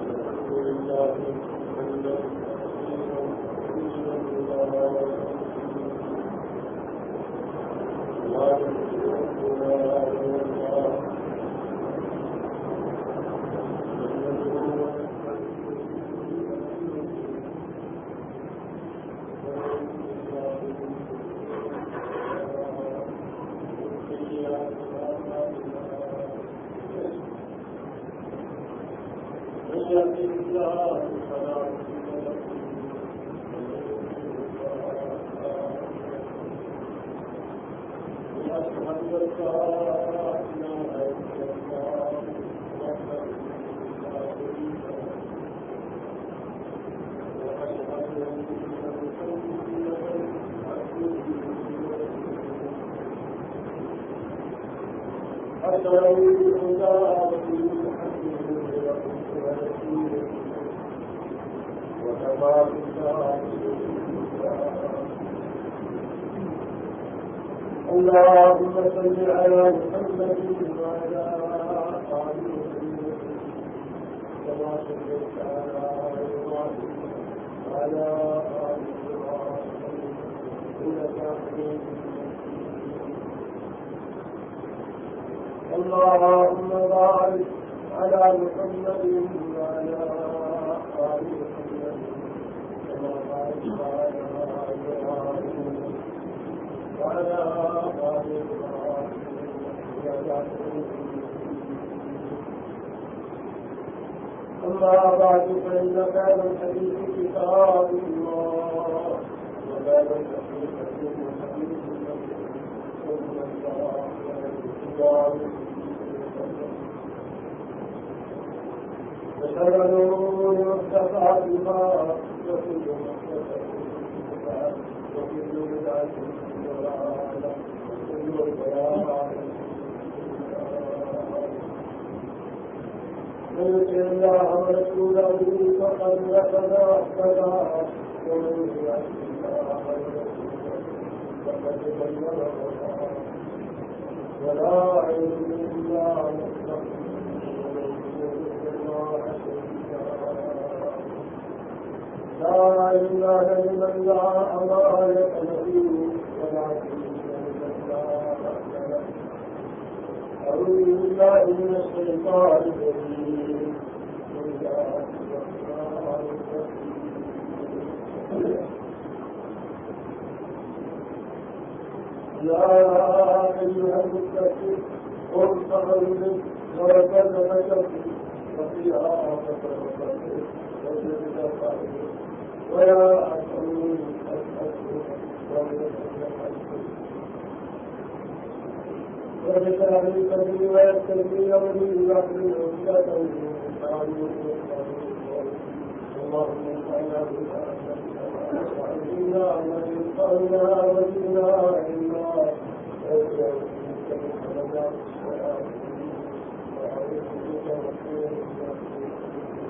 الحمد لله الحمد لله اللهم صل على محمد وعلى كما صليت على ابراهيم وعلى ال ابراهيم انك حميد اللهم بارك على محمد وعلى ال محمد كما باركت على ابراهيم وعلى أما بعد فإن كان الحديث كتاب الله وكان الحديث حديث وشر الأمور محدثاتها وكل محدثة وكل بدعة ضلالة وكل ضلالة من يطع الله ورسوله فقد رشد واهتدى ومن يعص الله ورسوله فقد ضل ولا علم الا لا اله لمن لا امانه له ولا أعوذ بالله من الشيطان الرجيم يا أيها المستكبر قم فغلب وركز فكبر وفيها فكبر وجد ويا أكرم وذكر للكبير ويستبدل ولي يحمل عمدة اللهم من قولنا وزدنا علما الله صلاة القرآن سيدنا ورسولنا الكريم العظيم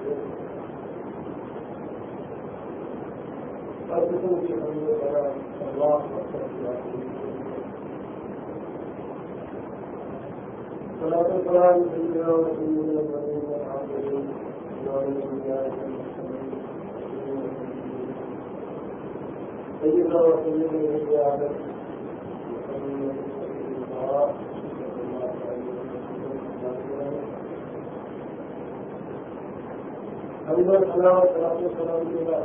سيدنا وسيدنا الزيادة حمد الصلاة والصلاة والسلام على الله رب العزة والسلام يا أيها المستكبر افراد پیش کر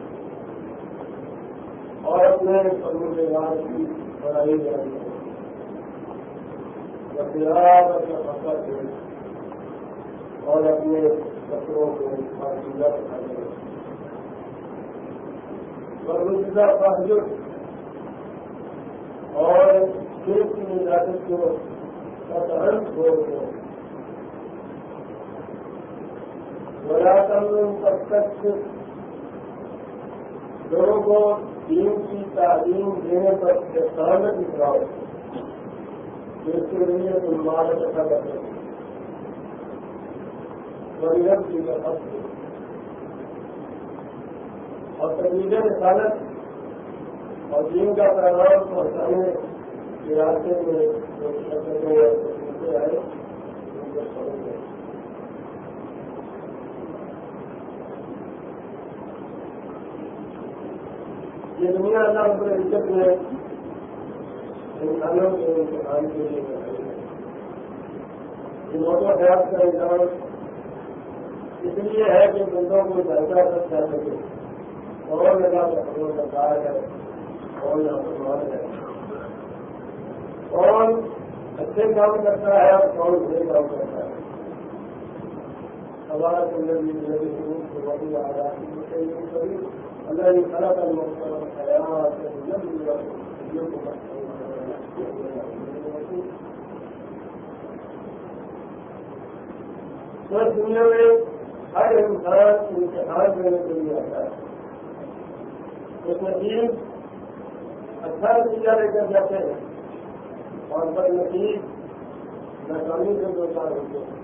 اور اپنے پرو کے بعد کی بڑھائی جائے جب اپنا حرکت ہے اور اپنے کپڑوں کو پاکیزہ بنانے برگزیدہ تحجر اور دیش کی نجات کو اتحن چھوڑ کو تب تک لوگوں کو دین کی تعلیم دینے پر احسانت نکلاؤ جس کے لیے تم مالک اچھا کرتے مریم کی رقم اور تجیب رسالت اور دین کا پیغام پہنچانے کے راستے میں جو آئے ان کو سمجھ گئے یہ دنیا اللہ رب العزت نے انسانوں کے امتحان کے لیے بنائی ہے یہ موٹو حیات کا انسان۔ اس لیے ہے کہ بندوں کو جانتا کر سکے اور لگا کر سرکار ہے اور نافرمان ہے کون اچھے کام کرتا ہے، اور کون برے کام کرتا ہے۔ ہمارا سندر زندگی بہت آزادی الذي خلق الموت والحياة ليبلوكم تو دنیا میں ہر انسان امتحان دینے کے لیے آتا ہے اس نصیب اچھا نتیجہ لے کر جاتے ہیں اور بد نصیب ناکامی سے دو چار ہوتے ہیں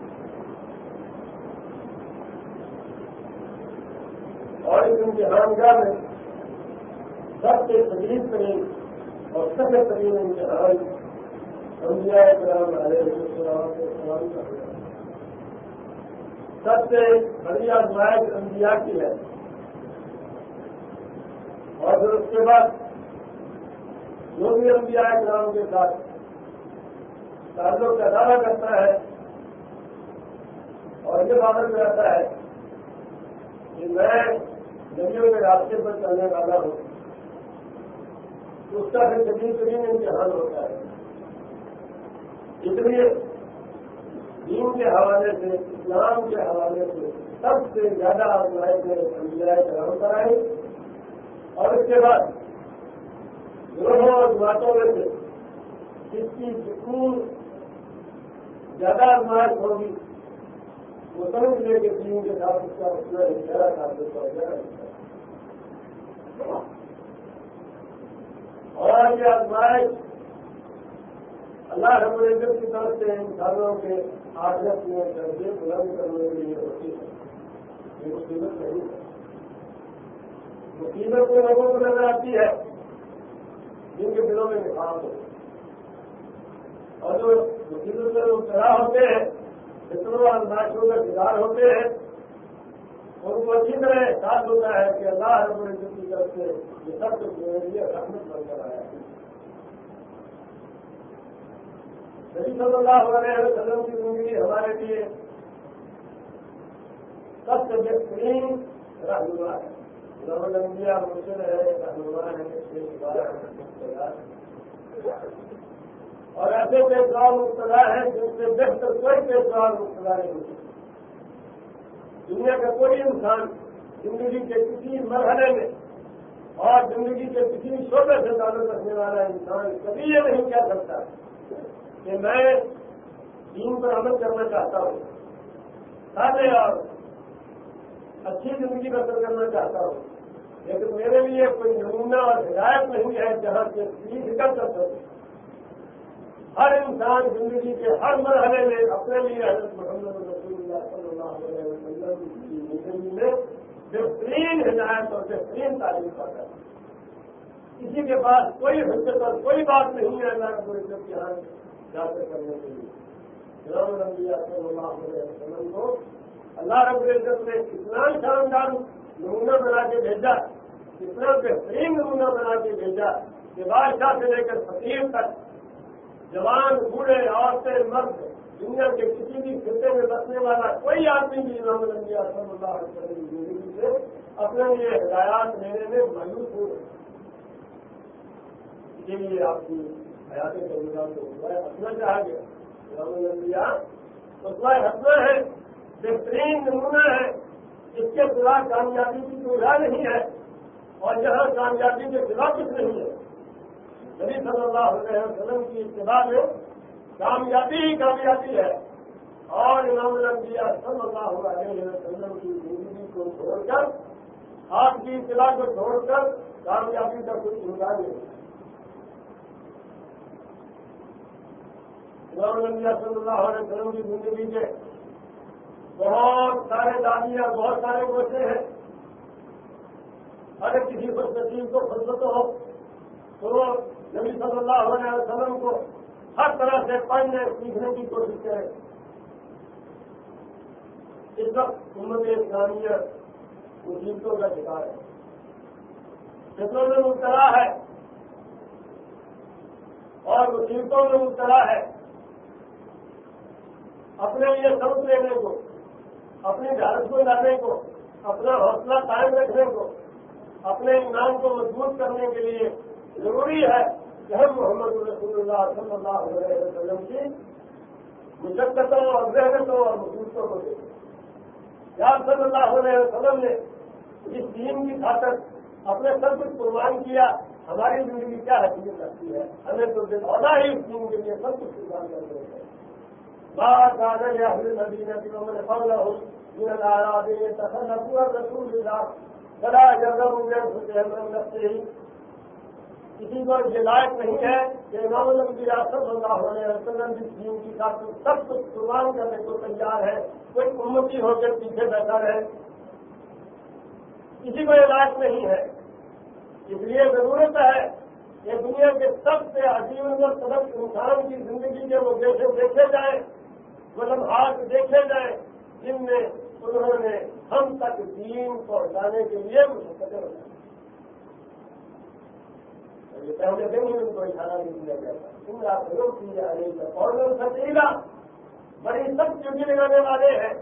اور اس امتحان کا میں سب سے تجیب ترین اور سب سے ترین امتحان انبیاء کرام علیہ السلام کے کا سب سے بڑی آزمائش انبیاء کی ہے۔ اور پھر اس کے بعد جو بھی انبیاء کرام کے ساتھ تعلق کا دعویٰ کرتا ہے اور یہ بات رہتا ہے کہ میں ندیوں کے راستے پر چلنے والا ہو، اس کا پھر کبھی کبھی امتحان ہوتا ہے۔ اس لیے دین کے حوالے سے، اسلام کے حوالے سے سب سے زیادہ آزمائش میں انبیاء کرام کرائے اور اس کے بعد گروہوں اور جماعتوں میں سے جس کی جتنی زیادہ آزمائش ہوگی، وہ سمجھ لے کے دین کے ساتھ اس کا اتنا اشارہ ثابت ہو جائے اور یہ آزمائش اللہ رب العزت کی طرف سے انسانوں کے آدت میں درجے بلند کرنے کے لیے ہوتی ہے۔ یہ مصیبت نہیں ہے۔ مصیبت کو لوگوں کو نظر آتی ہے، جن کے دلوں میں نفاق ہو اور جو مصیبت میں مبتلا ہوتے ہیں اتنا آزمائشوں کا شکار ہوتے ہیں، ان کو اچھی طرح احساس ہوتا ہے کہ اللہ رب العزت کی طرف سے یہ سب میرے لیے رحمت بن کر آیا ہے نبی صلی اللہ علیہ وسلم کی زندگی ہمارے لیے سب سے بہترین رہنما ہے نمبیا مشکل ہے رہنما ہے اور ایسے پیش مبتلا ہے جن سے بہتر کوئی پیش مبتلا نہیں ہوتی دنیا کا کوئی انسان زندگی کے کسی مرحلے میں اور زندگی کے کسی شعبے سے تعلق رکھنے والا انسان کبھی یہ نہیں کہہ سکتا کہ میں دین پر عمل کرنا چاہتا ہوں، سادے اور اچھی زندگی بسر کرنا چاہتا ہوں، لیکن میرے لیے کوئی نمونہ اور ہدایت نہیں ہے جہاں سے سیکھ کر سکے ہر انسان زندگی کے ہر مرحلے میں اپنے لیے حضرت محمد رسول اللہ صلی اللہ علیہ وسلم زندگی میں بہترین ہدایت اور بہترین تعلیم پاتا ہے۔ کسی کے پاس کوئی حرکت اور کوئی بات نہیں ہے اللہ کو عزت یہاں جا کر کرنے کے لیے۔ رام رنگی صلی اللہ علیہ وسلم کو اللہ رب العزت نے اتنا شاندار نمونہ بنا کے بھیجا، اتنا بہترین نمونہ بنا کے بھیجا کہ بادشاہ سے لے کر فقیر تک، جوان، بوڑھے، عورتیں، مرد، دنیا کے کسی بھی خطے میں بسنے والا کوئی آدمی بھی امام صلی اللہ علیہ وسلم سے اپنے لیے ہدایات لینے میں مایوس ہو اسی لیے آپ کی حیات کو ہنسنا چاہ گیا۔ امام الانبیاء اسوا ہنسنا ہے، بہترین نمونہ ہے۔ اس کے سوا کامیابی کی کوئی راہ نہیں ہے اور جہاں کامیابی کے سوا کچھ نہیں ہے۔ نبی صلی اللہ علیہ وسلم کی اتباع میں کامیابی ہی کامیابی ہے۔ اور امام الانبیاء اللہ علیہ وسلم کی زندگی کو چھوڑ کر آپ کی اطلاع کو چھوڑ کر کامیابی کا کچھ امکان نہیں صلی اللہ علیہ وسلم کی زندگی کے بہت سارے دادیاں بہت سارے گوشے ہیں۔ اگر کسی کو نصیب کو فرصت ہو، تو نبی صلی اللہ علیہ وسلم کو ہر طرح سے پڑھنے، سیکھنے کی کوشش کرے اس وقت امت اسلامیہ مصیبتوں کا شکار ہے فطروں میں مبتلا ہے اور مصیبتوں میں مبتلا ہے، اپنے لیے سبق لینے کو، اپنی جھارت کو لانے کو، اپنا حوصلہ قائم رکھنے کو، اپنے ایمان کو مضبوط کرنے کے لیے ضروری ہے کہ ہم محمد رسول اللہ صلی اللہ علیہ وسلم کی مشقتوں اور محنتوں اور مصیبتوں کو دیکھیں۔ صلی اللہ علیہ وسلم نے اس دین کی خاطر اپنے سب کچھ قربان کیا۔ ہماری زندگی کیا حقیقت رکھتی ہے؟ ہمیں تو دن ہونا ہی اس دین کے لیے سب کچھ قربان کر رہے ہیں۔ بات میں رسول اللہ جگہ کسی کو یہ لائق نہیں ہے کہ امام الانبیاء صلی اللہ علیہ وسلم جس دین کی خاطر سب کچھ قربان کرنے کو تیار ہے، کوئی امتی ہو کے پیچھے بیٹھا رہے۔ کسی کو یہ لائق نہیں ہے۔ اس لیے ضرورت ہے کہ دنیا کے سب سے عظیم اور سبق انسان کی زندگی کے وہ دیکھے دیکھے جائیں مطلب ہاتھ دیکھے جائیں، جن میں انہوں نے ہم تک دین پہنچانے کے لیے مشقتیں بتائی پہلے دن ان کو اشارہ نہیں دیا جاتا ان کا پروگ کی سچیلا بڑی سخت ڈیوٹی لگانے والے ہیں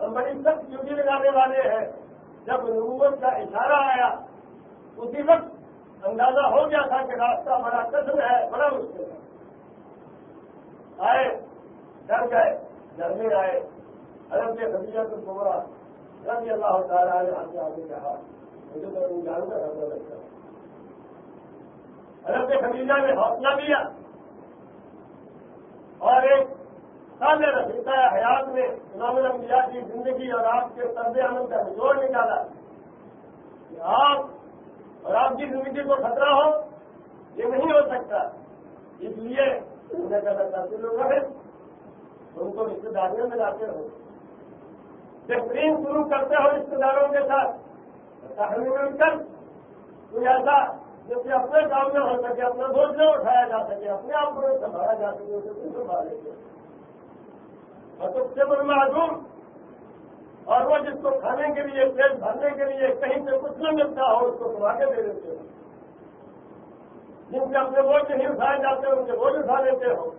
ہم بڑی سخت ڈیوٹی لگانے والے ہیں جب نبوت کا اشارہ آیا اسی وقت اندازہ ہو گیا تھا کہ راستہ بڑا قسم ہے بڑا مشکل ہے آئے ڈر گئے گھر میں آئے ارب کے خدیجہ کو گمرا رضی اللہ تعالیٰ نے آگے آگے کہا مجھے تو تم جانتا لگتا ہے۔ حضرت خدیجہ نے حوصلہ دیا اور ایک سال رفیقہ حیات میں امام الانبیاء کی زندگی اور آپ کے طرز عمل کا نچوڑ نکالا کہ آپ اور آپ کی زندگی کو خطرہ ہو، یہ نہیں ہو سکتا۔ اس لیے انہیں کا لگتا لوگ رہے ان کو رشتے داریوں میں لاتے ہو بہترین شروع کرتے ہو رشتے داروں کے ساتھ۔ مل کر۔ کوئی ایسا جو کہ اپنے کام میں ہو سکے، اپنا بوجھ نہ اٹھایا جا سکے، اپنے آپ کو سنبھالا جا سکے، اسے کچھ سنبھالے گے اور سب سے بڑھ معلوم اور وہ جس کو کھانے کے لیے، پیٹ بھرنے کے لیے کہیں سے کچھ نہ ملتا ہو، اس کو سما کے دے دیتے ہو۔ جن سے اپنے بوجھ نہیں اٹھائے جاتے، ان کے بوجھ اٹھا لیتے ہو۔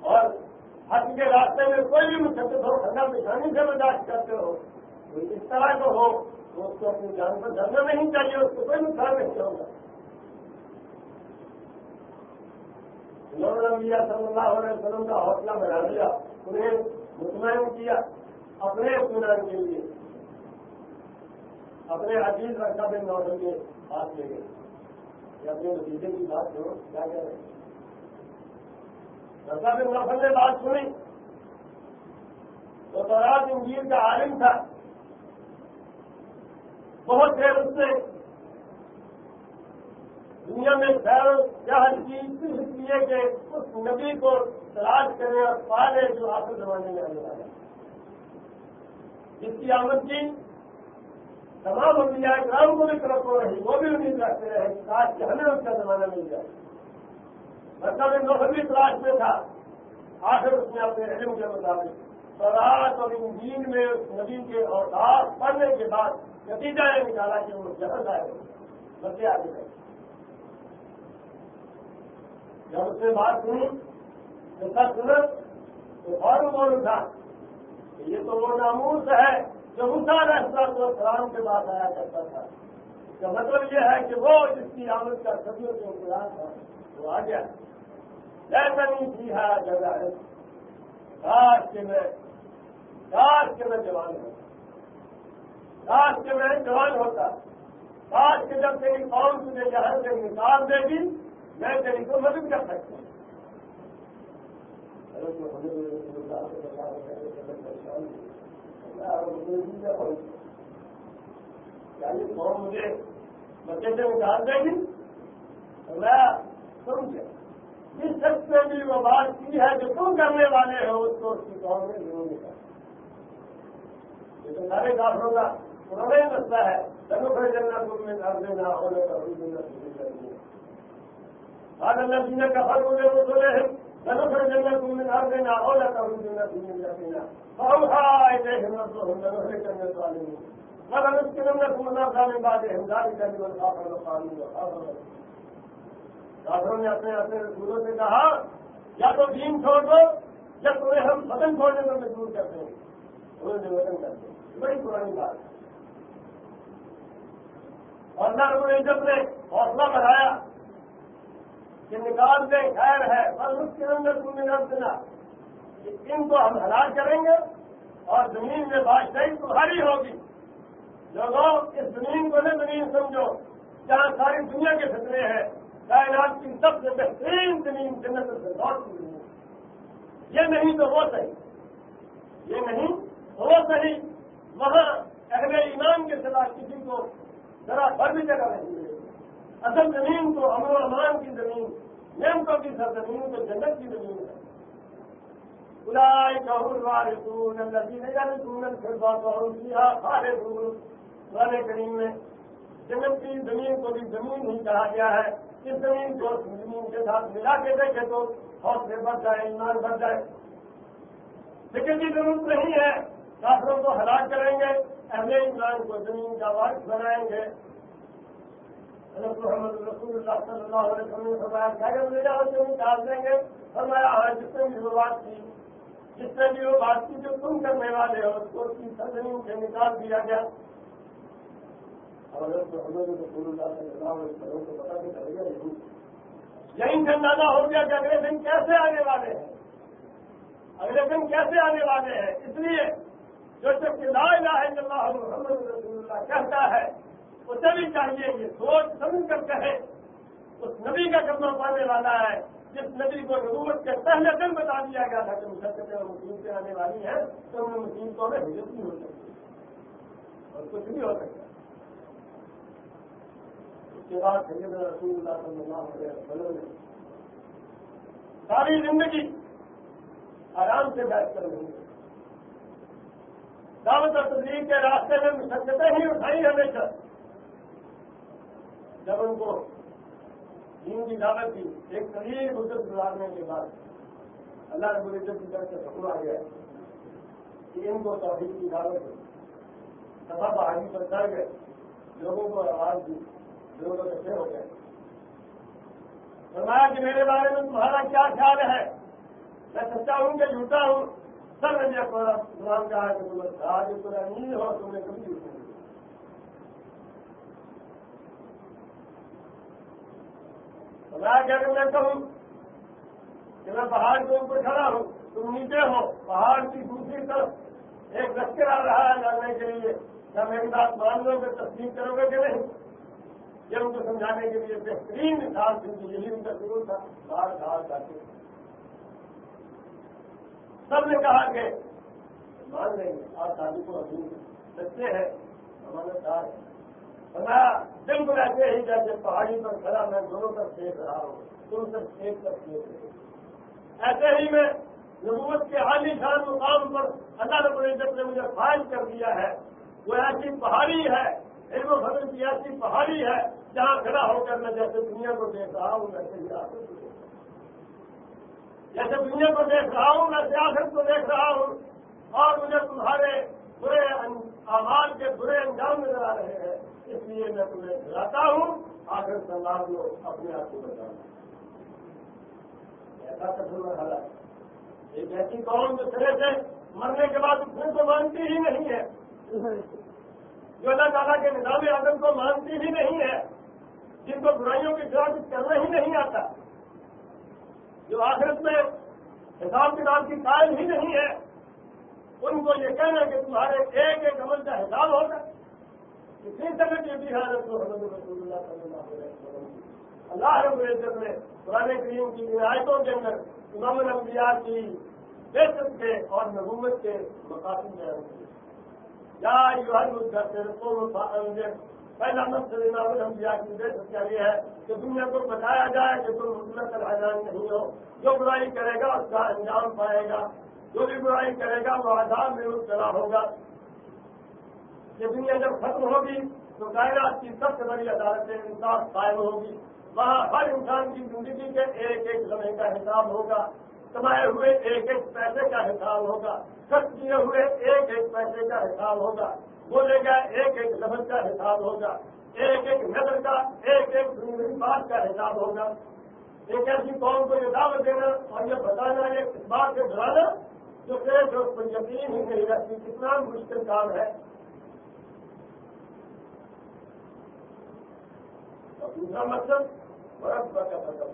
اور حق کے راستے میں کوئی بھی مشقت ہو ٹھنڈا پریشانی سے برداشت کرتے ہو۔ طرح کا ہو۔ تو اس کو اپنی جان پر ڈرنا نہیں چاہیے، اس کو کوئی نقصان نہیں ہوگا لیا صلی اللہ علیہ وسلم کا حوصلہ بنا دیا انہیں مطمئن کیا اپنے اطمینان کے لیے۔ اپنے عزیز رکھا بن نوزل کے بات لے گئے۔ یہ اپنے نتیجے کی بات سنو کیا کہہ رہے ہیں؟ بن نوفل نے بات سنی۔ تو تورات انجیر کا عالم تھا۔ بہت دیر اس نے دنیا میں خیر چاہ کی اس لیے کہ اس نبی کو تلاش کرے اور پالے جو آخر زمانے میں آنے والا جس کی آمد کی تمام انبیاء کرام کو بھی طرف ہو رہی، وہ بھی امید رکھتے رہے کاش کہ ہمیں اس کا زمانہ مل جائے۔ مطلب نوکر بھی تلاش میں تھا، آخر اس نے اپنے علم کے مطابق۔ سراج اور انجین میں اس نبی کے اوتار پڑھنے کے بعد نتیجہ یہ نکالا کہ وہ جہاز آئے بچے آگے گئے جب اس نے بات سنی، تو سب سنا تو اور بول اٹھا۔ یہ تو وہ ناموس ہے جو مسار احساس کو سلام کے بعد آیا کرتا تھا۔ اس کا مطلب یہ ہے کہ وہ جس کی آمد کا سبھی جو انتظار تھا، وہ آ گیا۔ جیسا نہیں تھی ہے جگہ۔ ہے کاش کے میں، کاش کے میں جوان ہوں۔ کاش کے میں جوان ہوتا کاش کے جب تیری قوم تجھے جہاں سے نکال دے گی، میں تیری کو مدد کر سکتا ہوں۔ یعنی قوم مجھے بچے سے نکال دے گی؟ میں سمجھ جس شخص نے بھی وہ بات کی ہے جو تم کرنے والے ہو، اس کو اس کی قوم نے ضرور نکال یہ تو سارے کافروں کا انہوں نے مسئلہ ہے، چلو پھر جنگل تم میں کر دینا اور آج اللہ جی نے کفر بولے وہ بولے چلو پھر جنگل میں کر دینا اور کروں دینا تم میں دینا بہت ہمت تو ہم لوگ کرنے والے۔ مگر اس کے اندر تم نہ کھانے والے ہمداری کافر قانون کافروں نے اپنے اپنے رسولوں سے کہا، یا تو دین چھوڑ دو، یا تمہیں ہم وطن چھوڑنے میں مجبور کرتے ہیں انہوں نے وطن کر دیں بڑی پرانی بات ہے۔ اللہ رب العزت نے حوصلہ بڑھایا کہ نکال دیں خیر ہے بس اس کے اندر تم نے رب دینا ان کو ہم ہلاک کریں گے اور زمین میں بادشاہی تمہاری ہوگی۔ لوگوں، اس زمین کو نہ زمین سمجھو، جہاں ساری دنیا کے فطرے ہیں، کائنات کی سب سے بہترین زمین جنت سے لوٹ کی زمین یہ نہیں تو وہ صحیح، یہ نہیں وہ صحیح۔ وہاں اہل ایمان کے خلاف کسی کو ذرا بھر بھی جگہ نہیں ملے اصل زمین کو امن و امان کی زمین، نعمتوں کی سر زمین تو جنت کی زمین ہے۔ سارے کریم میں جنت کی زمین کو بھی زمین ہی کہا گیا ہے۔ اس زمین کو زمین کے ساتھ ملا کے دیکھے تو حوصلے بڑھ جائے، ایمان بڑھ جائے۔ لیکن کی ضرورت نہیں ہے، کافروں کو ہلاک کریں گے۔ اہل ایمان کو زمین کا وارث بنائیں گے۔ محمد رسول اللہ صلی اللہ علیہ وسلم نے فرمایا لے جاؤ سے نکال دیں گے۔ فرمایا ہاں جس نے بھی وہ بات کی، جس نے بھی وہ بات کی جو تم کرنے والے ہو، اس کو زمین سے نکال دیا گیا۔ اور محمد رسول اللہ صلی اللہ علیہ وسلم کو پتا نہیں گا نہیں یہی۔ سے اندازہ ہو گیا کہ اگلے دن کیسے آنے والے ہیں؟ اگلے دن کیسے آنے والے ہیں؟ اس لیے جو شخص لا الہ الا اللہ محمد رسول اللہ کہتا ہے اسے بھی چاہیے یہ سوچ سمجھ کر کہے۔ اس نبی کا کمرہ پانے والا ہے، جس نبی کو نبوت کے پہلے دن بتا دیا گیا تھا کہ مشرقیں اور مصیبتیں آنے والی ہیں، تو ان مصیبتوں میں ہجرت نہیں ہو سکتی۔ اور کچھ نہیں ہو سکتا۔ اس کے بعد سید رسول اللہ صلی اللہ علیہ وسلم نے ساری زندگی آرام سے بیٹھ کر نہیں دعوت اور تبلیغ کے راستے میں مشقتیں ہی اٹھائی ہمیشہ۔ جب ان کو دین کی دعوت دی، ایک طویل مدت گزارنے کے بعد اللہ رب العزت کی طرف سے حکم آ گیا کہ ان کو توحید کی دعوت دی سفا بہادی پر چڑھ گئے، لوگوں کو آواز دی، لوگوں کو ہو گئے۔ فرمایا کہ میرے بارے میں تمہارا کیا خیال ہے؟ میں سچا ہوں کہ جھوٹا ہوں؟ سر نے جب قرآن کہا کہ تم آج پورا نہیں ہو تم نے کبھی جھوٹ نہیں میں کیا کہ میں کہوں کہ میں پہاڑ کے اوپر کھڑا ہوں، تم نیچے ہو، پہاڑ کی دوسری طرف ایک لشکر آ رہا ہے جاننے کے لیے۔ کیا میری بات مان لو گے تصدیق کرو گے کہ نہیں؟ یہ ان کو سمجھانے کے لیے بہترین مثال تھی یہی ان کا ضرور تھا، باہر باہر جاتے سب نے کہا کہ مان لیں گے آپ شادی کو ابھی سچے ہیں، ہمارے ساتھ میں بالکل ایسے ہی جیسے پہاڑی پر کھڑا میں دونوں پر دیکھ رہا ہوں، تم سب ایک طرف دیکھ رہے ایسے ہی میں نبوت کے عالی شان مقام پر اللہ رب العزت نے مجھے فائل کر دیا ہے۔ وہ ایسی پہاڑی ہے، علم و فضل کی ایسی پہاڑی ہے، جہاں کھڑا ہو کر میں جیسے دنیا کو دیکھ رہا ہوں، ویسے ہی آخر کو جیسے دنیا کو دیکھ رہا ہوں ویسے آخر کو دیکھ رہا ہوں، اور مجھے تمہارے برے آواز کے برے انجام نظر آ رہے ہیں، اس لیے میں تمہیں کھلاتا ہوں، آخر سلام کو اپنے آپ کو بتانا ایسا کٹھن مرحلہ ہے ایک ایسی قوم جو سرے سے مرنے کے بعد اٹھنے کو مانتی ہی نہیں ہے۔ جو اللہ تعالیٰ کے نظام اعظم کو مانتی ہی نہیں ہے، جن کو برائیوں کے خلاف کرنا ہی نہیں آتا۔ جو آخرت میں حساب کتاب کی قائم ہی نہیں ہے، ان کو یہ کہنا کہ تمہارے ایک ایک عمل کا حساب ہوگا کسی طرح کی بھی حالت کو حضرت رسول اللہ صلی اللہ علیہ وسلم۔ اللہ رب العزت نے پرانے کریم کی رعایتوں کے اندر امام الانبیاء کی بےسط کے اور نبوت کے مقاصد میں یا پہلا مقصد امام الانبیاء کی بےسط کا یہ ہے کہ دنیا کو بتایا جائے کہ تم مطلب حیران نہیں ہو، جو برائی کرے گا اس کا انجام پائے گا۔ جو بھی برائی کرے گا، وہ آزاد میں مبتلا ہوگا۔ یہ دنیا جب ختم ہوگی، تو کائنات کی سب سے بڑی عدالت انصاف قائم ہوگی۔ وہاں ہر انسان کی زندگی کے ایک ایک لمحے کا حساب ہوگا۔ کمائے ہوئے ایک ایک پیسے کا حساب ہوگا۔ خرچ کیے ہوئے ایک ایک پیسے کا حساب ہوگا۔ بولے گا ایک ایک لفظ کا حساب ہوگا۔ ایک ایک نظر کا، ایک ایک زندگی بات کا حساب ہوگا۔ ایک ایسی قوم کو یہ دعوت دینا اور یہ بتانا یہ اس بات سے ڈرانا جو کہ جو یقین ہی نہیں رہتی کتنا مشکل کام ہے۔ دوسرا مقصد برف کا مطلب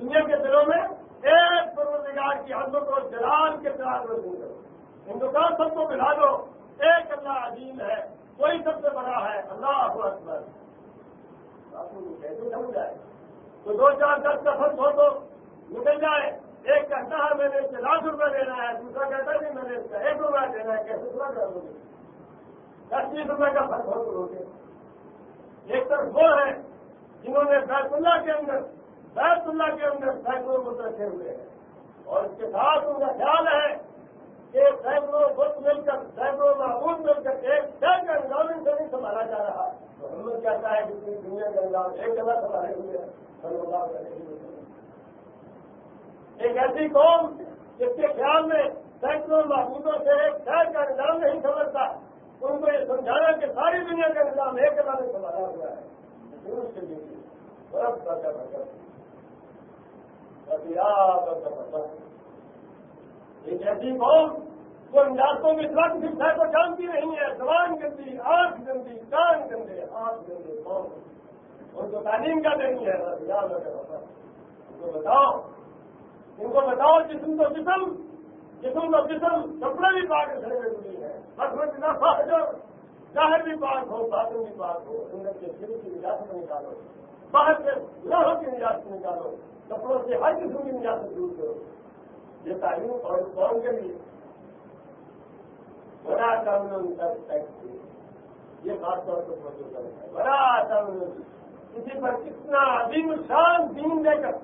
دنیا کے دلوں میں ایک پروزگار کی حدوں کو جلال کے ساتھ رسول کرو۔ ہندوستان سب کو ملا دو، ایک اللہ عظیم ہے۔ کوئی سب سے بڑا ہے۔ اللہ اکبر۔ کیسے سمجھ جائے تو دو چار دس کا فرق ہو تو نکل جائے۔ ایک کہتا ہے، میں نے اس سے لاکھ روپئے دینا ہے۔ دوسرا کہتا ہے کہ میں نے اس کا ایک روپیہ دینا ہے۔ کیسے پورا کر دو گے؟ دس بیس روپئے کا فرق ہو تو روکے۔ ایک طرف وہ ہے جنہوں نے بیت اللہ کے اندر بیت اللہ کے اندر سینکڑوں بت رکھے ہوئے ہیں۔ اور اس کے ساتھ ان کا خیال ہے کہ سینکڑوں بت مل کر سینکڑوں معبود مل کر ایک شہر کا نظام سے نہیں سنبھالا جا رہا تو ہم لوگ کہتا ہے کہ پوری دنیا کا نظام ایک جگہ سنبھالے ہوئے ہیں۔ ایک ایسی قوم جس کے خیال میں سینکڑوں معبودوں سے ایک شہر کا نظام نہیں سمجھتا ان کو یہ سمجھانا کہ ساری دنیا کا نظام ایک جگہ میں سنبھالا ہوا ہے۔ اس کے لیے برف کا ایک ایسی قوم جو ان راستوں میں سب کچھ ہے تو جانتی نہیں ہے، زبان گندی، آنکھ گندی، کان گندے، آنکھ گندے قوم ان کو تعلیم کا نہیں ہے یاد رکھا ان کو بتاؤ۔ ان کو بتاؤ جسم تو جسم جسم تو جسم، کپڑے بھی پاک گھر میں ملی ہے۔ بس میں جتنا جو ظاہر بھی پاک ہو، باطن بھی پاک ہو اندر کے دل کی نجات نکالو۔ باہر سے گناہوں کی نجات نکالو۔ کپڑوں سے ہر قسم کی نجات دور کرو۔ یہ تعلیم اور قوم کے لیے بڑا قانون تک یہ خاص طور پر موجود ہے۔ بڑا قانون کسی پر کتنا عظیم شان دین دے کر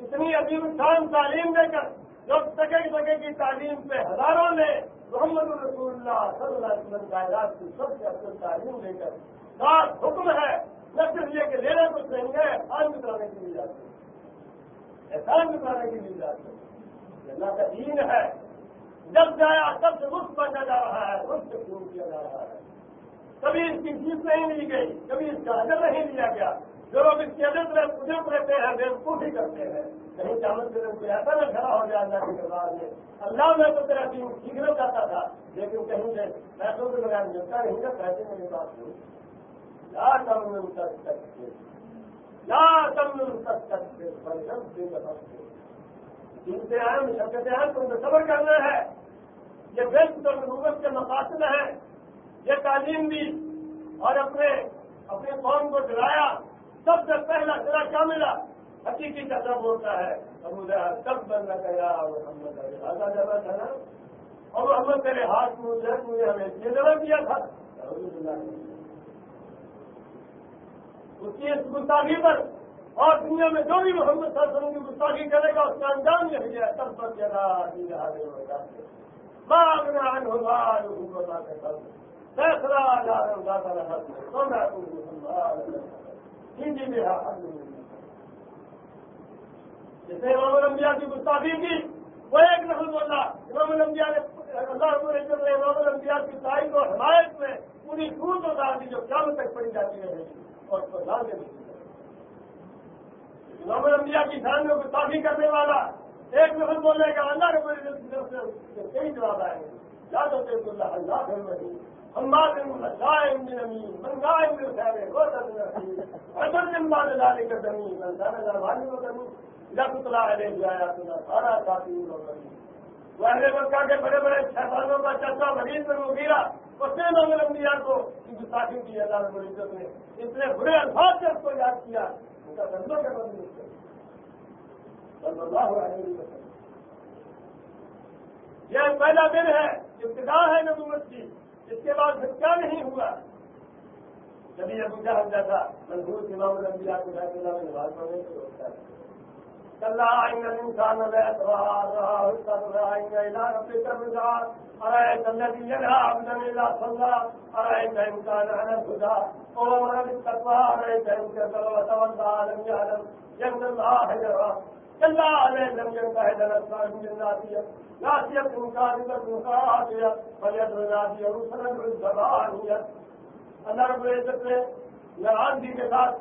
اتنی عظیم شان تعلیم دے کر جو سکے سکے کی تعلیم پہ ہزاروں نے محمد الرسول اللہ صلی اللہ علیہ وسلم کائرات کی سب سے اصل تعلیم دے کر ساتھ حکم ہے، نہ صرف یہ کہ لینا کچھ نہیں ہے احسان بتانے کی بھی جاتی ہے احسان بتانے کی بھی جاتی ہے اللہ کا دین ہے۔ جب جایا تب سے رخ بننا جا رہا ہے، رخ سے شروع کیا جا رہا ہے۔ کبھی اس کی چیز نہیں لی گئی کبھی اس کا اجر نہیں لیا گیا۔ جو لوگ اس کی عدت اجرت رہتے ہیں، بے وقوفی کرتے ہیں۔ کہیں چاول کے دن ایسا نہ کھڑا ہو جائے اللہ کے دربار میں۔ اللہ میں تو تیرا دین سیکھنا چاہتا تھا، لیکن کہیں سے پیسوں کے بغیر ملتا نہیں تھا پیسے میرے پاس نہیں۔ یا تم تک سکتے یا تم تک سکتے جن سے اہم شکت اہم تم کو صبر کرنا ہے۔ یہ بیسٹ اور نوبت کے مقاصد ہیں۔ یہ تعلیم دی اور اپنے اپنے قوم کو ڈرایا سب سے پہلا تیرا کیا ملا حقیقی کا سب ہوتا ہے۔ ابو سب بندہ گیا اور محمد آزا جگہ تھا نا۔ اور محمد تیرے ہاتھ میں مجھے ہمیں یہ جگہ دیا تھا۔ اس کی اس گستاخی پر اور دنیا میں جو بھی محمد صلی اللہ علیہ وسلم کی گستاخی کرے گا، اس کا انجام یہ ہے تب پر فیصلہ جا جس نے امام الانبیاء کی گستاخی کی، وہ ایک نفل بولا۔ امام الانبیاء نے اللہ رب العزت نے امام الانبیاء کی تائید اور حمایت میں پوری سوچ اتار دی جو قیامت تک پڑی جاتی ہے اور اس کو لا دے امام الانبیاء کی شان میں کرنے والا ایک نفل بولے گا اللہ رب العزت کی سے کئی جواب آئے گے یاد ہوتے اللہ اللہ خیر حماد من من بعد ذلك من تطلع اہل مکہ کے بڑے بڑے شہزادوں کا چرچا مریض میں مغیرہ اس نے نظر انبیاء کو گستاخی کی، اللہ رب العزت نے اتنے برے الفاظ سے اس کو یاد کیا۔ ان کا دندوں کے بدل صلی اللہ علیہ وسلم یہ پہلا دن ہے، ابتدا ہے نبوت کی۔ اس کے بعد پھر کیا نہیں ہوا؟ جبھی ابو جہل جیسا منظور امام الانبیاء کو بیت اللہ میں نماز پڑھنے کو روکتا ہے۔ كلا إن الإنسان لا يطغى استغفر إن إلى ربك الرجعى أرأيت الذي ينهى عبدا إذا صلى أرأيت إن كان على الهدى ومن بالتقوى أرأيت إن كفر وتولى لم يعلم يمن الله يرى كلا عليه لم ينتهي لنسمع من الناسية ناسية كاذبة خاطئة فليدعو ناديه رسلا بالزبانية اللہ رب العزت نے ناراضگی کے ساتھ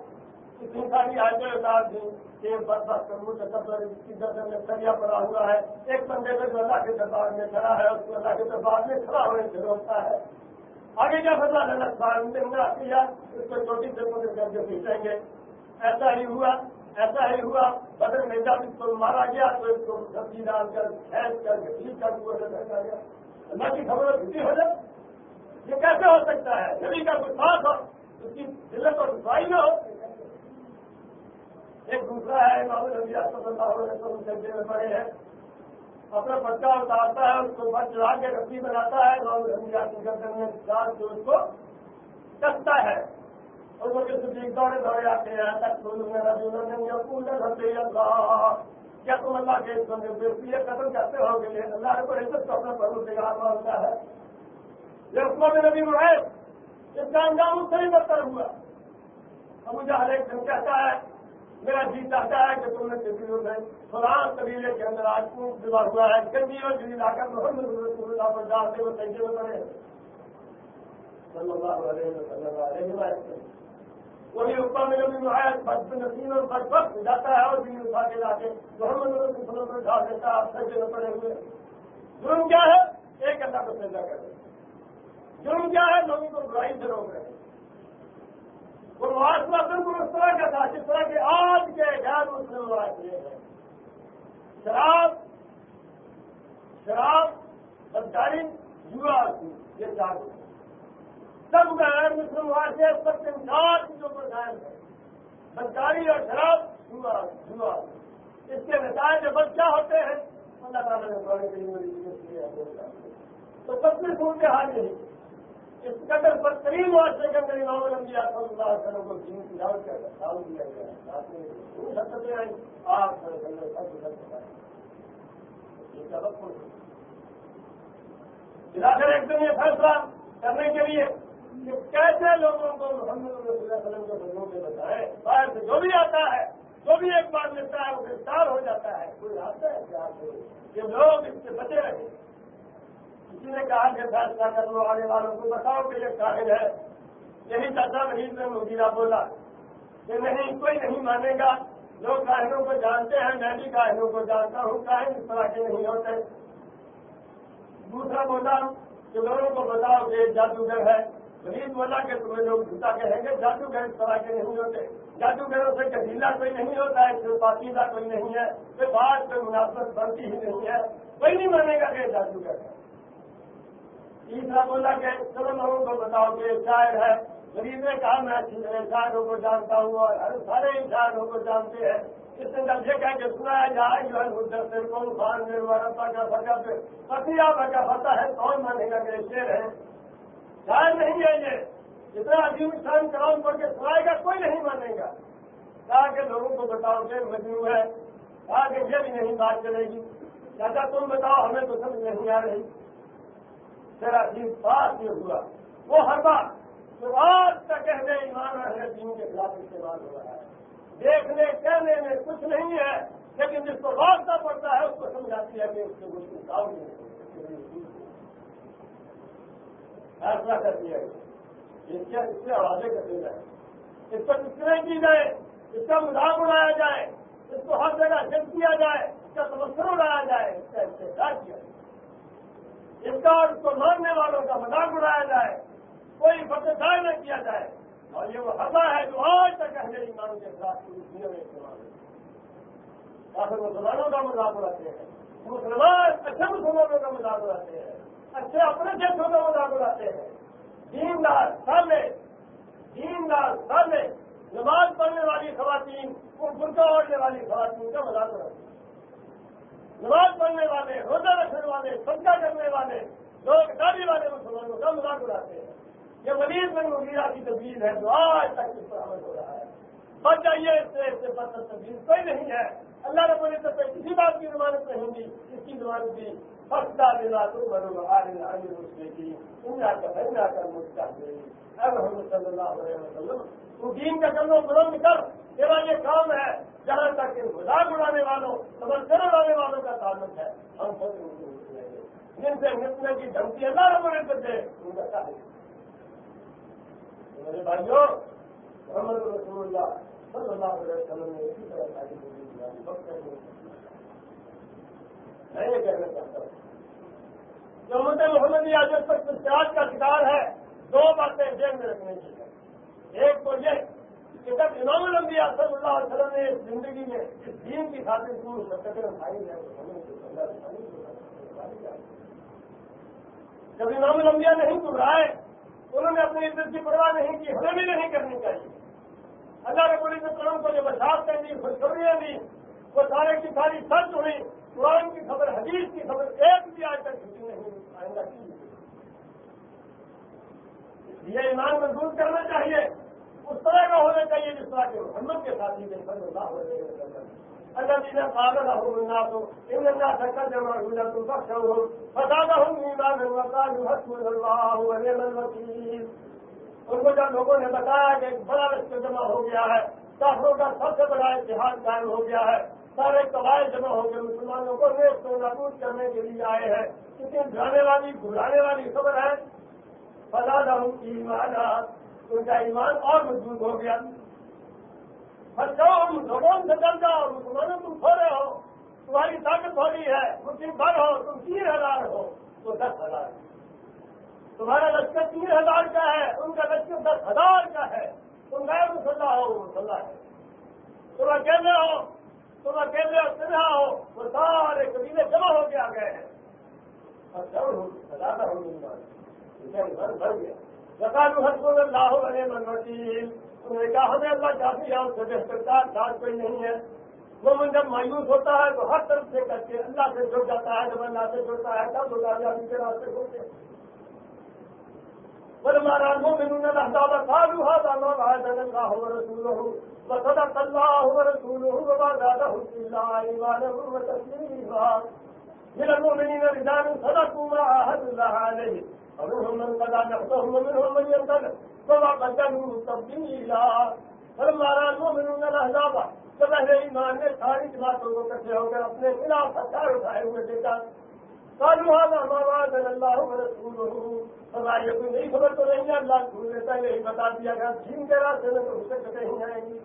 اتنی ساری آیتیں اتار دی کہ بس بس کروں تصور کی درجن میں سریا پڑا ہوا ہے۔ ایک بندے میں جو اللہ کے دربار میں کھڑا ہے، اس کو اللہ کے دربار میں کھڑا ہونے سے روکتا ہے۔ آگے کیا بدلا اللہ خان نے کیا، اس کو چھوٹی سے پکڑ کر کے پیچھیں گے۔ ایسا ہی ہوا، ایسا ہی ہوا۔ بدر میں جب اس کو مارا گیا، تو اس کو سبزی ڈال کر کھینچ کر گھسی کر وہ گیا۔ اللہ کی خبر کسی ہو جائے یہ کیسے ہو سکتا ہے؟ نبی کا کوئی ساتھ ہو، اس کی دلت اور دفاعی نہ ہو۔ ایک دوسرا ہے محمد نبی صلی اللہ علیہ وسلم سجدے میں پڑے ہیں۔ اپنا بچہ اتارتا ہے، اس کو بچ چڑھا کے رسی بناتا ہے محمد نبی کی گردن میں ڈال کے اس کو کستا ہے۔ اور وہ کسی بھی دوڑے دوڑے آتے ہیں تک ربی اللہ کیا تم اللہ کے بے قتل کرتے ہو گے؟ اللہ نے کو عزت کو اپنا پرو دگار مانتا ہے۔ یہ عثمان نبی معاہد اس کا انجام اس سے ہی بدتر ہوا۔ ابو جہل ایک دن کہتا ہے میرا جی چاہتا ہے کہ تم نے قبیلوں میں فلان قبیلے کے اندر آج کو جدا ہوا ہے گندی اور جی لا کر محمد رسول اللہ پر ڈالتے وہ سنجے میں پڑے صلی اللہ علیہ وسلم وہی اوپر میں جب ہے بد نسیم اور بد وقت جاتا ہے اور بھی اٹھا کے لا کے محمد رسول اللہ پر ڈال دیتا ہے آپ سنجے میں پڑے ہوئے۔ جرم کیا ہے؟ ایک اللہ کو سجا کر جرم کیا ہے؟ لوگوں کو برائی سے روک رہے ہیں وہ معاشرہ بالکل اس طرح کا تھا جس طرح کے آج کے غیر مسلم معاشرے ہیں شراب شراب، بدکاری یوا یہ چار سب غیر مسلم معاشرے سب کے چار چیزوں پر قائم ہے۔ بدکاری اور شراب یوا یوا اس کے نتائج جو بچہ ہوتے ہیں، اللہ تعالیٰ نے تو سب سے صورت حال یہی اس قدر بدترین معاشرے کے اندر امام الانبیاء صلی اللہ علیہ وسلم کو دین کی دعوت کا دعوت دیا گیا ہے۔ آپ کر ایک دن یہ فیصلہ کرنے کے لیے کہ کیسے لوگوں کو محمد رسول اللہ علیہ وسلم کے بندوں کے بتائے باہر سے جو بھی آتا ہے، جو بھی ایک بار ملتا ہے، وہ گرفتار ہو جاتا ہے۔ کوئی آتا ہے؟ کہ لوگ اس سے بچے رہے کسی نے کہا کہ فیصلہ کرنے والے والوں کو بتاؤ کہ یہ کاہل ہے۔ یہی چرچا نہیں میں مدیرہ بولا۔ کہ نہیں، کوئی نہیں مانے گا۔ لوگ کاہنوں کو جانتے ہیں، میں بھی کاہنوں کو جانتا ہوں۔ کاہن اس طرح کے نہیں ہوتے۔ دوسرا بولا کہ لوگوں کو بتاؤ کہ جادوگر ہے۔ غریب بولا کہ تمہیں لوگ جھوٹا کہیں گے۔ جادوگر اس طرح کے نہیں ہوتے۔ جادوگروں سے قبیلہ کوئی نہیں ہوتا ہے پھر پاکیزہ کوئی نہیں ہے۔ پھر بات میں مناسبت بنتی ہی نہیں ہے۔ کوئی نہیں مانے گا کہ جادوگر ہے۔ تیسرا بولا کہ چلو لوگوں کو بتاؤ کہ شاعر ہے۔ غریب نے کہا، میں شاعروں کو جانتا ہوں اور ہر سارے شاعروں کو جانتے ہیں۔ اس نے درجے کہہ کے سنا ہے جہاں جو ہے سے کون خان میں کا فٹا پہ پتیا کا پتا ہے، کون مانے گا کہ شیر ہے؟ شاعر نہیں ہے یہ۔ اتنا عظیم شان کلام پڑھ کے سنائے گا، کوئی نہیں مانے گا۔ کہا کہ لوگوں کو بتاؤ کہ مجنو ہے۔ کہا کہ یہ بھی نہیں بات چلے گی۔ چاچا، تم بتاؤ، ہمیں تو سمجھ نہیں آ رہی۔ میرا دین بات یہ ہوا۔ وہ ہر بات جو آج تک کہنے ایمان ہے، دین کے خلاف استعمال ہو رہا ہے۔ دیکھنے، کہنے میں کچھ نہیں ہے، لیکن جس کو راستہ پڑتا ہے، اس کو سمجھاتی ہے کہ اس سے کچھ کام نہیں فیصلہ کر دیا اس سے حوالے کر دیا جائے اس پر کتنے کی جائے؟ اس کا مذاق اڑایا جائے؟ اس کو ہر جگہ جب کیا جائے؟ اس کا سمسر اڑایا جائے؟ اس کا استحصال کیا جائے؟ اس کا اس کو ماننے والوں کا مذاق اڑایا جائے، کوئی فتح نہ کیا جائے۔ اور یہ وہ حضا ہے جو آج تک اہل ایمان کے خلاف پوری دنیا میں استعمال ہے۔ مسلمانوں کا مذاق اڑاتے ہیں، مسلمان اچھے مسلمانوں کا مذاق اڑاتے ہیں، اچھے اپنے دیشوں کا مذاق اڑاتے ہیں۔ دین دار سامنے دین دار سامنے، نماز پڑھنے والی خواتین کو برقع اوڑھنے والی خواتین کا مذاق اڑاتے ہیں۔ نماز پڑھنے والے، روزہ رکھنے والے سبزہ کرنے والے، لوگ دادی والے مسلمانوں کا مذاق اڑاتے ہیں۔ یہ مریض بن مغیرہ کی تبدیل ہے جو آج تک اس پر عمل ہو رہا ہے۔ بچ جائیے اس سے اس سے بدتر تبدیل کوئی نہیں ہے۔ اللہ رب العزت پہ کسی بات کی ضمانت نہیں دی اس کی ضمانت دی فستا دلا تم مرو آئے آئے مسئلے کی تم جا کر بھائی جا کر اے محمد صلی اللہ علیہ وسلم تو دین کا کرنا بلند کر تیرا یہ کام ہے جہاں تک ان مذاق اڑانے والوں سمجھنے اڑانے والوں کا تعلق ہے ہم سب جن سے نکلنے کی دھمکی اللہ رب العزت دے ان کا تعلق میرے بھائیوں محمد رسول اللہ صلی اللہ علیہ وسلم نے اسی طرح تعلیم میں یہ کہنا چاہتا ہوں۔ جو مد محمد آزاد پر اجتراج کا شکار ہے، دو باتیں ذہن میں رکھنے کی ایک تو یہ کہ جب امام الانبیاء صلی اللہ علیہ وسلم نے زندگی میں اس دین کی خاطر پوری مشقتیں اٹھائی ہے جب امام الانبیاء نہیں گھبرائے، انہوں نے اپنی عزت کی پرواہ نہیں کی، ہمیں بھی نہیں کرنی چاہیے۔ اللہ کے پولیس کرم کو جو بشاط کر دی خوشخبریاں دی، وہ سارے کی ساری سچ ہوئی قرآن کی خبر حدیث کی خبر ایک بھی آج تک چھٹی نہیں آئندہ کی یہ ایمان محسوس کرنا چاہیے۔ اس طرح کا ہونا چاہیے جس طرح کے محمد کے ساتھی میں صلی اللہ علیہ وسلم۔ اللہ جی نے پاگل ہوں اللہ تو ان اللہ شکر جمع ہو۔ تم بخش ہوں ایمان اللہ ان کو جب لوگوں نے بتایا کہ ایک بڑا لشکر جمع ہو گیا ہے، کافروں کا سب سے بڑا اتحاد قائم ہو گیا ہے۔ سارے قبائل جمع ہو گئے مسلمانوں کو ریس کو نابود کرنے کے لیے آئے ہیں۔ لیکن جانے والی، گھرانے والی خبر ہے۔ فضا ہوں کی ایمان ان کا ایمان اور مضبوط ہو گیا؟ ہر جاؤ زبان سے چل جاؤ مسلمانوں تم تھوڑے ہو۔ تمہاری طاقت تھوڑی ہے مسلم بھر ہو، تم تین ہزار ہو، تو دس ہزار۔ تمہارا لشکر تین ہزار کا ہے، ان کا لشکر دس ہزار کا ہے۔ تم غیر مسلح ہو وہ مسلح ہے۔ تم اکیلے ہو، تم اکیلے اور سنہا ہو، وہ سارے قبیلے جمع ہو کے آ گئے ہیں۔ اور جب ہو سزا ہو ایمان بھر گیا بتا دوں حسب اللہ علیہ من انہوں نے کہا ہمیں اللہ کافی ہے سے بہتر کا ساتھ کوئی نہیں ہے وہ من جب مایوس ہوتا ہے تو ہر طرف سے کر کے اللہ سے جڑ جاتا ہے جب اللہ سے جڑتا ہے تب ہوتا ہے ابھی کے راستے ہوتے بل مارا المؤمنون الاحزاب قالوا هذا ما وعدنا الله ورسوله وصدق الله ورسوله وما زادهم الا ايمانا وتسليما من المؤمنين رجال صدقوا ما عاهدوا الله عليه ومنهم من قضى نحبهم ومنهم من ينتظر وما قدموا تبديلا فلما راى المؤمنون الاحزاب جب اہل ایمان نے ساری جماعتوں کو کٹھے ہو کر اپنے خلاف ہتھیار اٹھائے ہوئے دیکھا۔ قالوا هذا ما وعدنا الله ورسوله۔ فرمایا کوئی نئی خبر تو نہیں، اللہ رسول نے پہلے ہی بتا دیا گیا۔ جھیم کے راستے میں تو اسے کٹے ہی آئیں گی۔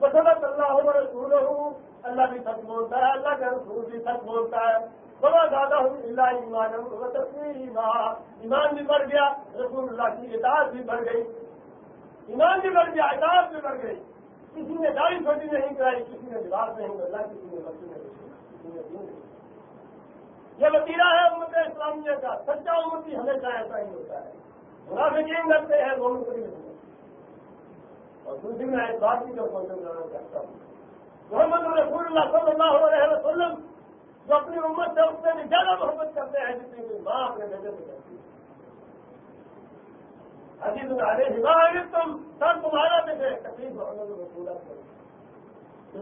وصدق اللہ ورسوله۔ اللہ بھی سچ بولتا ہے، اللہ کا رسول بھی سچ بولتا ہے۔ بڑا زیادہ ہوں اللہ ایمان ایمان بھی بڑھ گیا، رسول اللہ کی اطاعت بھی بڑھ گئی. ایمان بھی بڑھ گیا، اطاعت بھی بڑھ گئی. کسی نے داڑھی چھوٹی نہیں کرائی، کسی نے لباس نہیں بدلا کسی نے بچی نہیں نے یہ وطیرہ ہے امت اسلامیہ کا، سچا امتی ہمیشہ ایسا ہی ہوتا ہے. منافقین کرتے ہیں، وہ مسلم اور دوسری میں ایک بات کی طرف پہنچنا چاہتا ہوں. محمد رسول اللہ صلی اللہ علیہ وسلم جو اپنی امت سے اس سے بھی زیادہ محبت کرتے ہیں جتنی کوئی ماں اپنے بیٹے سے کرتی ہے۔ حجی تمہارے تم، سر تمہارا بیٹے تکلیف محمد رسول اللہ کرو۔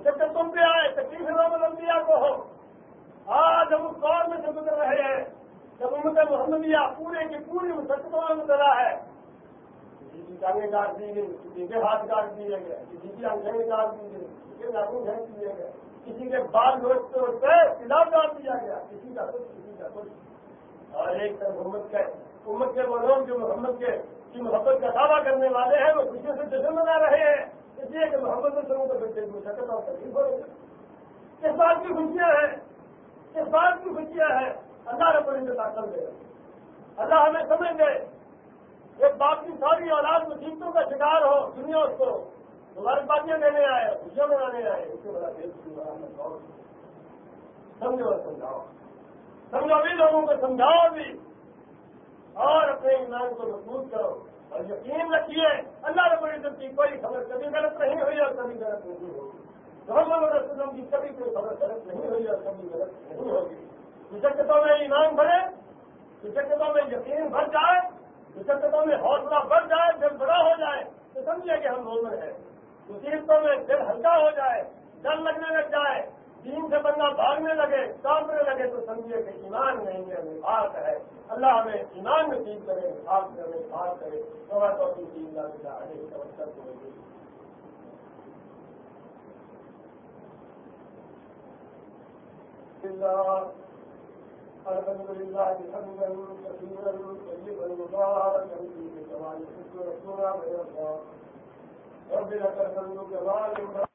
جب تم پہ آئے، تکلیف محمد کو ہو، آج ہم اس دور میں سے گزر رہے ہیں، جب امت محمدیہ پورے کی پوری مسلسلوں میں گزرا ہے۔ کسی کی ٹانگیں کاٹ دی گئی کسی کے ہاتھ کاٹ دیے گئے، کسی کی آنکھیں کاٹ دی گئی کسی کے ناخن پھینک دیے گئے۔ کسی کے بال لوٹ توڑ سلاؤ ڈال دیا گیا، کسی کا کچھ کسی کا کچھ اور ایک طرف محمد کے، امت کے وہ لوگ جو محمد کے، کی محبت کا دعویٰ کرنے والے ہیں، وہ خوشی سے جشن منا رہے ہیں۔ اس لیے کہ محمد میں کو بچے مشقت اور تکلیف ہو رہی ہے۔ کس بات کی خوشیاں ہیں، اس بات کی خوشیاں ہیں۔ اللہ رب العزت طاقت دے اللہ ہمیں سمجھ دے ایک باپ کی ساری اولاد مصیبتوں کا شکار ہو، دنیا اس کو تمہاری باتیں دینے آئے خوشیاں منانے آئے اس سے بڑا سمجھو اور سمجھاؤ۔ سمجھو، بھی لوگوں کو سمجھاؤ بھی۔ اور اپنے ایمان کو محفوظ کرو۔ اور یقین رکھیے، اللہ رب العزت کی کوئی خبر کبھی غلط نہیں ہوئی اور کبھی غلط نہیں ہوگی محمد رسلم کی کبھی کوئی خبر غلط نہیں ہوئی اور کبھی غلط نہیں ہوگی مشقتوں میں ایمان بڑھے مشقتوں میں یقین بڑھ جائے، مشقتوں میں حوصلہ بڑھ جائے، دل بڑا ہو جائے۔ تو سمجھے کہ ہم مومن ہیں۔ مصیبتوں میں دل ہلکا ہو جائے، ڈر لگنے لگ جائے، دین سے بندہ بھاگنے لگے کامنے لگے، تو سمجھیے کہ ایمان نہیں ہے بات ہے۔ اللہ ہمیں ایمان میں چیز کرے۔ خاص کرے بات کرے تو الحمد لله حمدا كثيرا طيبا مباركا فيه كما يحب رسولنا رب لك الحمد